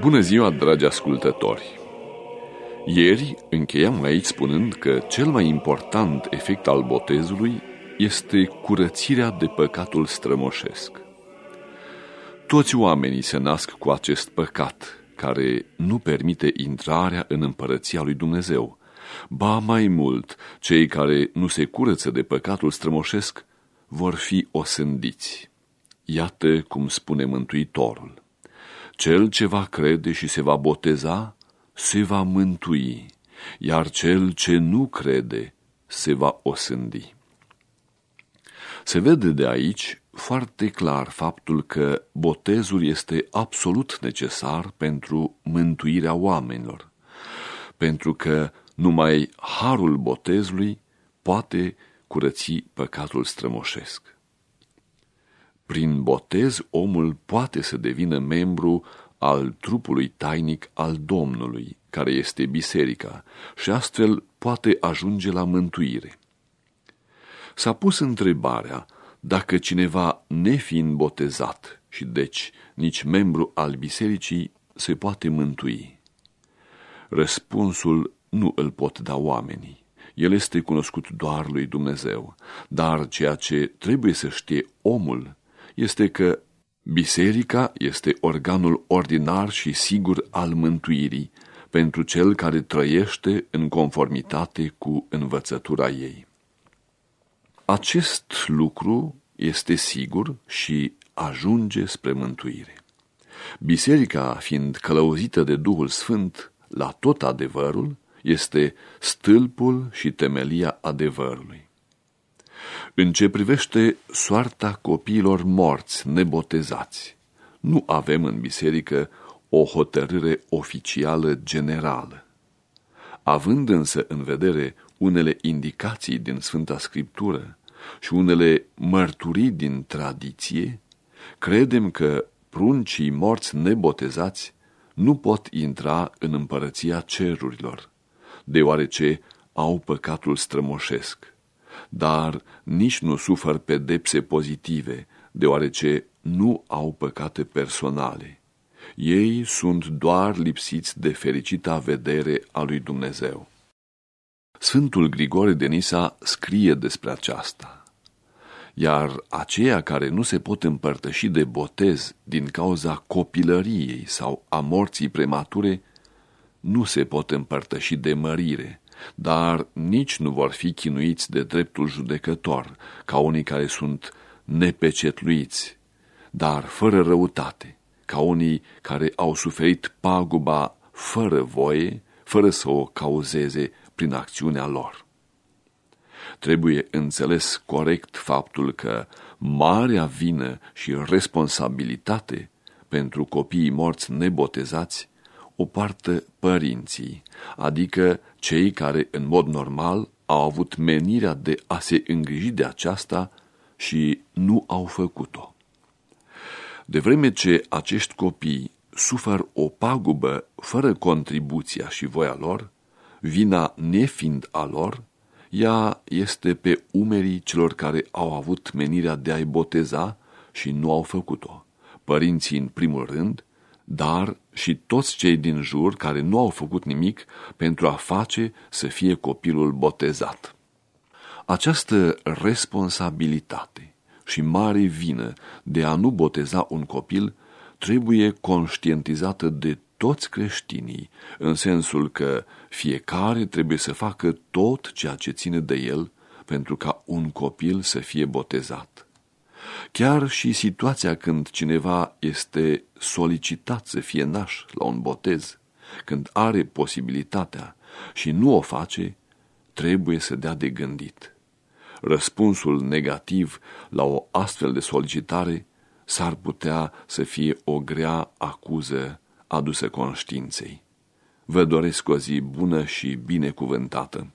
Bună ziua, dragi ascultători! Ieri încheiam aici spunând că cel mai important efect al botezului este curățirea de păcatul strămoșesc. Toți oamenii se nasc cu acest păcat, care nu permite intrarea în împărăția lui Dumnezeu. Ba mai mult, cei care nu se curăță de păcatul strămoșesc vor fi osândiți. Iată cum spune Mântuitorul. Cel ce va crede și se va boteza, se va mântui, iar cel ce nu crede, se va osândi. Se vede de aici foarte clar faptul că botezul este absolut necesar pentru mântuirea oamenilor, pentru că numai harul botezului poate curăți păcatul strămoșesc. Prin botez, omul poate să devină membru al trupului tainic al Domnului, care este biserica, și astfel poate ajunge la mântuire. S-a pus întrebarea dacă cineva, nefiind botezat și deci nici membru al bisericii, se poate mântui. Răspunsul nu îl pot da oamenii. El este cunoscut doar lui Dumnezeu, dar ceea ce trebuie să știe omul este că biserica este organul ordinar și sigur al mântuirii pentru cel care trăiește în conformitate cu învățătura ei. Acest lucru este sigur și ajunge spre mântuire. Biserica, fiind călăuzită de Duhul Sfânt la tot adevărul, este stâlpul și temelia adevărului. În ce privește soarta copiilor morți nebotezați, nu avem în biserică o hotărâre oficială generală. Având însă în vedere unele indicații din Sfânta Scriptură și unele mărturii din tradiție, credem că pruncii morți nebotezați nu pot intra în împărăția cerurilor, deoarece au păcatul strămoșesc dar nici nu sufăr pedepse pozitive, deoarece nu au păcate personale. Ei sunt doar lipsiți de fericita vedere a lui Dumnezeu. Sfântul Grigore de Nisa scrie despre aceasta. Iar aceia care nu se pot împărtăși de botez din cauza copilăriei sau a morții premature, nu se pot împărtăși de mărire, dar nici nu vor fi chinuiți de dreptul judecător, ca unii care sunt nepecetluiți, dar fără răutate, ca unii care au suferit paguba fără voie, fără să o cauzeze prin acțiunea lor. Trebuie înțeles corect faptul că marea vină și responsabilitate pentru copiii morți nebotezați o poartă părinții, adică cei care în mod normal au avut menirea de a se îngriji de aceasta și nu au făcut-o. De vreme ce acești copii sufăr o pagubă fără contribuția și voia lor, vina nefiind a lor, ea este pe umerii celor care au avut menirea de a-i boteza și nu au făcut-o. Părinții în primul rând, dar și toți cei din jur care nu au făcut nimic pentru a face să fie copilul botezat. Această responsabilitate și mare vină de a nu boteza un copil trebuie conștientizată de toți creștinii, în sensul că fiecare trebuie să facă tot ceea ce ține de el pentru ca un copil să fie botezat. Chiar și situația când cineva este solicitat să fie naș la un botez, când are posibilitatea și nu o face, trebuie să dea de gândit. Răspunsul negativ la o astfel de solicitare s-ar putea să fie o grea acuză adusă conștiinței. Vă doresc o zi bună și binecuvântată.